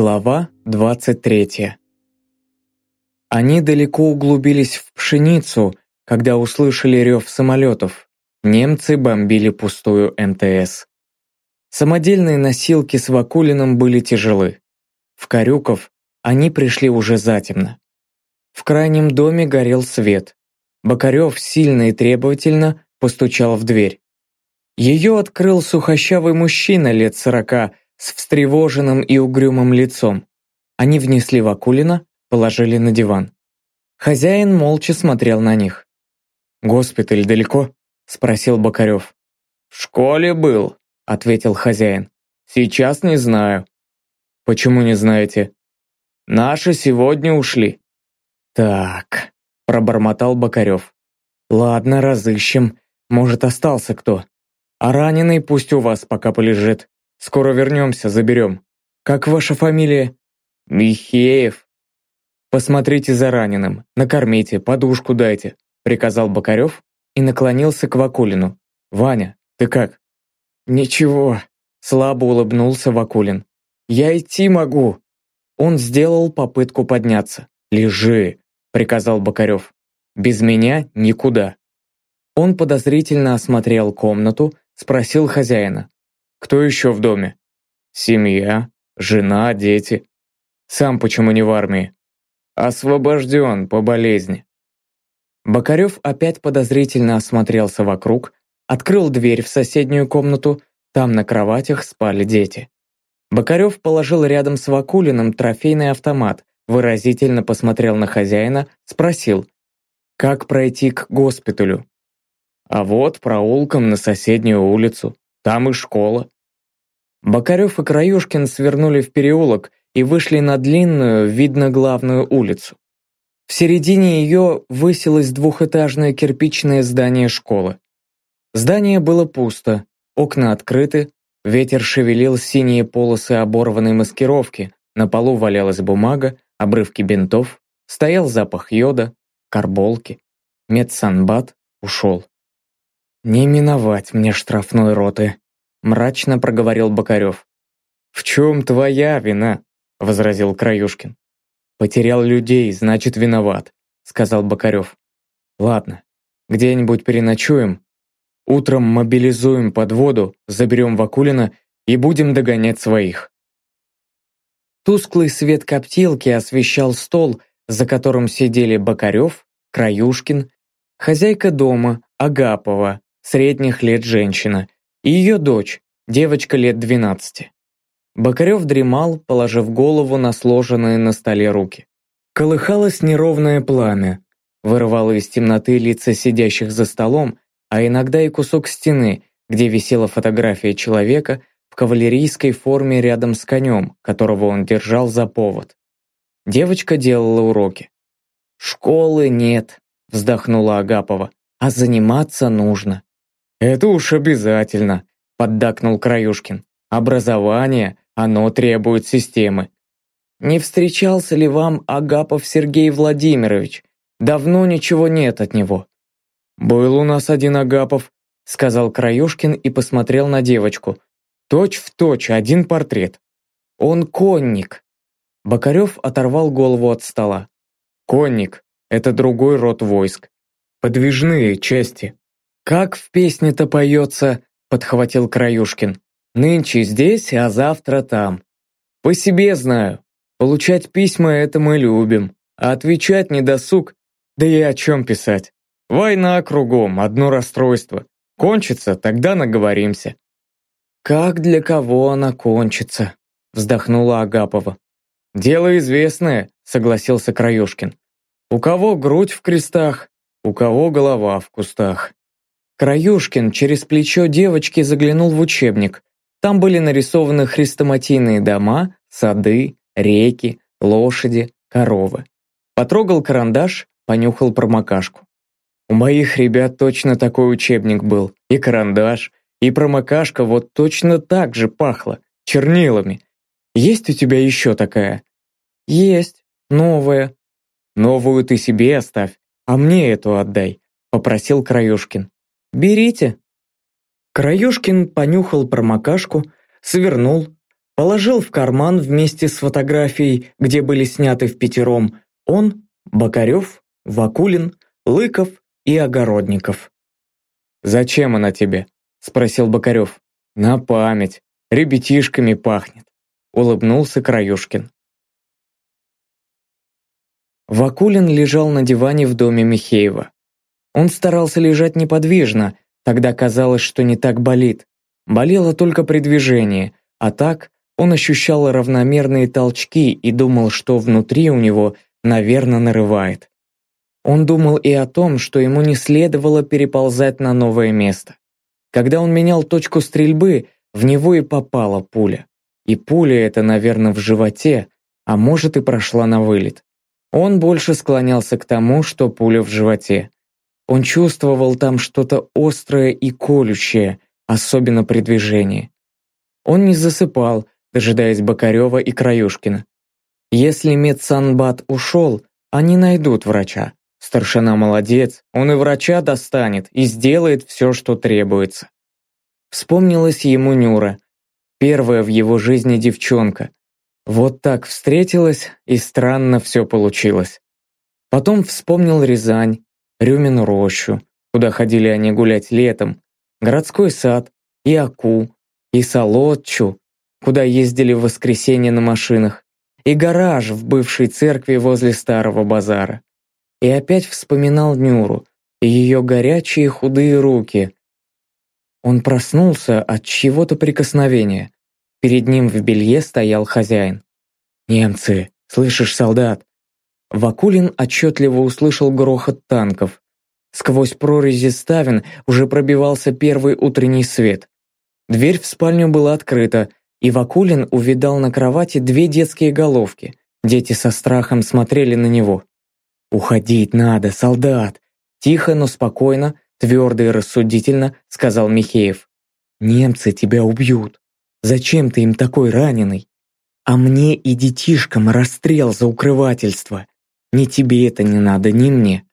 Глава 23 Они далеко углубились в пшеницу, когда услышали рев самолетов. Немцы бомбили пустую МТС. Самодельные носилки с Вакулиным были тяжелы. В Карюков они пришли уже затемно. В крайнем доме горел свет. Бокарев сильно и требовательно постучал в дверь. Ее открыл сухощавый мужчина лет сорока с встревоженным и угрюмым лицом. Они внесли Вакулина, положили на диван. Хозяин молча смотрел на них. «Госпиталь далеко?» – спросил Бокарев. «В школе был», – ответил хозяин. «Сейчас не знаю». «Почему не знаете?» «Наши сегодня ушли». «Так», – пробормотал Бокарев. «Ладно, разыщем. Может, остался кто. А раненый пусть у вас пока полежит. Скоро вернемся, заберем. Как ваша фамилия?» «Михеев». «Посмотрите за раненым, накормите, подушку дайте», приказал Бокарев и наклонился к Вакулину. «Ваня, ты как?» «Ничего», слабо улыбнулся Вакулин. «Я идти могу». Он сделал попытку подняться. «Лежи», приказал Бокарев. «Без меня никуда». Он подозрительно осмотрел комнату, спросил хозяина. Кто еще в доме? Семья, жена, дети. Сам почему не в армии? Освобожден по болезни. Бокарев опять подозрительно осмотрелся вокруг, открыл дверь в соседнюю комнату, там на кроватях спали дети. Бокарев положил рядом с Вакулиным трофейный автомат, выразительно посмотрел на хозяина, спросил, как пройти к госпиталю. А вот проулком на соседнюю улицу. Там и школа. Бокарев и Краюшкин свернули в переулок и вышли на длинную, видно главную улицу. В середине ее высилось двухэтажное кирпичное здание школы. Здание было пусто, окна открыты, ветер шевелил синие полосы оборванной маскировки, на полу валялась бумага, обрывки бинтов, стоял запах йода, карболки. Медсанбат ушел. «Не миновать мне штрафной роты», — мрачно проговорил Бокарев. «В чем твоя вина?» — возразил Краюшкин. «Потерял людей, значит, виноват», — сказал Бокарев. «Ладно, где-нибудь переночуем, утром мобилизуем подводу, заберем Вакулина и будем догонять своих». Тусклый свет коптилки освещал стол, за которым сидели Бокарев, Краюшкин, хозяйка дома, Агапова, средних лет женщина, и ее дочь, девочка лет 12. Бокарев дремал, положив голову на сложенные на столе руки. Колыхалось неровное пламя, вырывало из темноты лица сидящих за столом, а иногда и кусок стены, где висела фотография человека в кавалерийской форме рядом с конем, которого он держал за повод. Девочка делала уроки. «Школы нет», — вздохнула Агапова, — «а заниматься нужно». «Это уж обязательно», — поддакнул Краюшкин. «Образование, оно требует системы». «Не встречался ли вам Агапов Сергей Владимирович? Давно ничего нет от него». «Был у нас один Агапов», — сказал Краюшкин и посмотрел на девочку. «Точь в точь, один портрет». «Он конник». Бокарев оторвал голову от стола. «Конник — это другой род войск. Подвижные части, «Как в песне-то поется», — подхватил Краюшкин. «Нынче здесь, а завтра там. По себе знаю. Получать письма — это мы любим. А отвечать не досуг. Да и о чем писать. Война кругом, одно расстройство. Кончится, тогда наговоримся». «Как для кого она кончится?» — вздохнула Агапова. «Дело известное», — согласился Краюшкин. «У кого грудь в крестах, у кого голова в кустах». Краюшкин через плечо девочки заглянул в учебник. Там были нарисованы хрестоматийные дома, сады, реки, лошади, коровы. Потрогал карандаш, понюхал промокашку. У моих ребят точно такой учебник был. И карандаш, и промокашка вот точно так же пахло, чернилами. Есть у тебя еще такая? Есть, новая. Новую ты себе оставь, а мне эту отдай, попросил Краюшкин. «Берите». Краюшкин понюхал промокашку, свернул, положил в карман вместе с фотографией, где были сняты в пятером он, Бокарев, Вакулин, Лыков и Огородников. «Зачем она тебе?» – спросил Бокарев. «На память. Ребятишками пахнет», – улыбнулся Краюшкин. Вакулин лежал на диване в доме Михеева. Он старался лежать неподвижно, тогда казалось, что не так болит. Болело только при движении, а так он ощущал равномерные толчки и думал, что внутри у него, наверное, нарывает. Он думал и о том, что ему не следовало переползать на новое место. Когда он менял точку стрельбы, в него и попала пуля. И пуля эта, наверное, в животе, а может и прошла на вылет. Он больше склонялся к тому, что пуля в животе. Он чувствовал там что-то острое и колющее, особенно при движении. Он не засыпал, дожидаясь Бокарева и Краюшкина. Если медсанбат ушел, они найдут врача. Старшина молодец, он и врача достанет и сделает все, что требуется. Вспомнилась ему Нюра, первая в его жизни девчонка. Вот так встретилась, и странно все получилось. Потом вспомнил Рязань, Рюмину рощу, куда ходили они гулять летом, городской сад, и Аку, и Солодчу, куда ездили в воскресенье на машинах, и гараж в бывшей церкви возле старого базара. И опять вспоминал Нюру, и ее горячие худые руки. Он проснулся от чего-то прикосновения. Перед ним в белье стоял хозяин. «Немцы! Слышишь, солдат?» Вакулин отчетливо услышал грохот танков. Сквозь прорези ставен уже пробивался первый утренний свет. Дверь в спальню была открыта, и Вакулин увидал на кровати две детские головки. Дети со страхом смотрели на него. «Уходить надо, солдат!» Тихо, но спокойно, твердо и рассудительно сказал Михеев. «Немцы тебя убьют. Зачем ты им такой раненый? А мне и детишкам расстрел за укрывательство. Ни тебе это не надо, ни мне.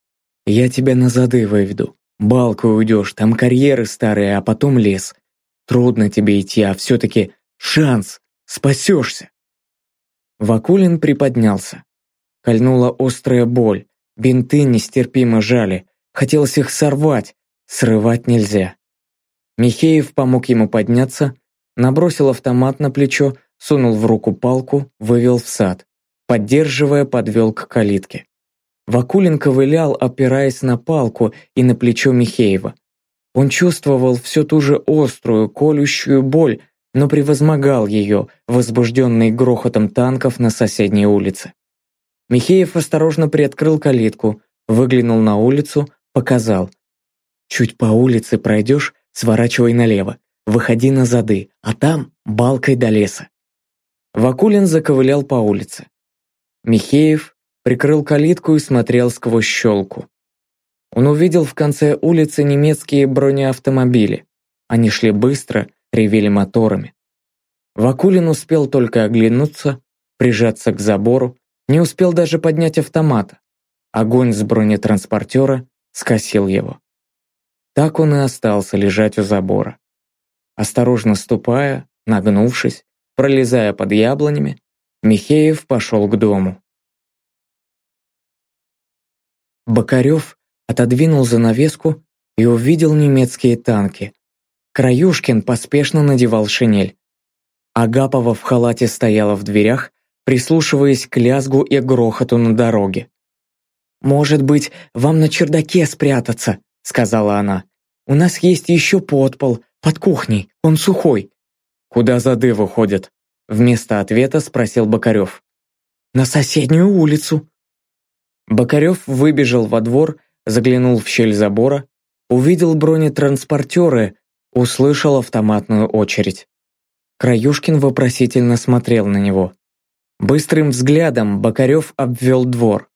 Я тебя на зады выведу. Балкой уйдешь, там карьеры старые, а потом лес. Трудно тебе идти, а все-таки Шанс! Спасешься!» Вакулин приподнялся. Кольнула острая боль. Бинты нестерпимо жали. Хотелось их сорвать. Срывать нельзя. Михеев помог ему подняться, набросил автомат на плечо, сунул в руку палку, вывел в сад. Поддерживая, подвел к калитке. Вакулин ковылял, опираясь на палку и на плечо Михеева. Он чувствовал всю ту же острую, колющую боль, но превозмогал ее, возбужденный грохотом танков на соседней улице. Михеев осторожно приоткрыл калитку, выглянул на улицу, показал. «Чуть по улице пройдешь, сворачивай налево, выходи на зады, а там балкой до леса». Вакулин заковылял по улице. Михеев прикрыл калитку и смотрел сквозь щелку. Он увидел в конце улицы немецкие бронеавтомобили. Они шли быстро, ревели моторами. Вакулин успел только оглянуться, прижаться к забору, не успел даже поднять автомат. Огонь с бронетранспортера скосил его. Так он и остался лежать у забора. Осторожно ступая, нагнувшись, пролезая под яблонями, Михеев пошел к дому. Бокарев отодвинул занавеску и увидел немецкие танки, Краюшкин поспешно надевал шинель. Агапова в халате стояла в дверях, прислушиваясь к лязгу и грохоту на дороге. «Может быть, вам на чердаке спрятаться?» — сказала она. «У нас есть еще подпол, под кухней, он сухой». «Куда зады выходят?» — вместо ответа спросил Бокарев. «На соседнюю улицу». Бокарев выбежал во двор, заглянул в щель забора, увидел бронетранспортеры, Услышал автоматную очередь. Краюшкин вопросительно смотрел на него. Быстрым взглядом Бокарев обвел двор.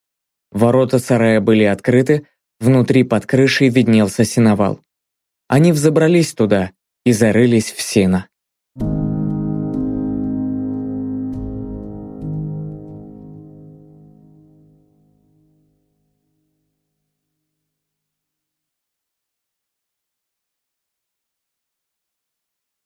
Ворота сарая были открыты, внутри под крышей виднелся сеновал. Они взобрались туда и зарылись в сено.